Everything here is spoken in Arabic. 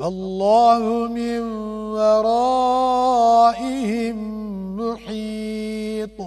والله من ورائهم محيط.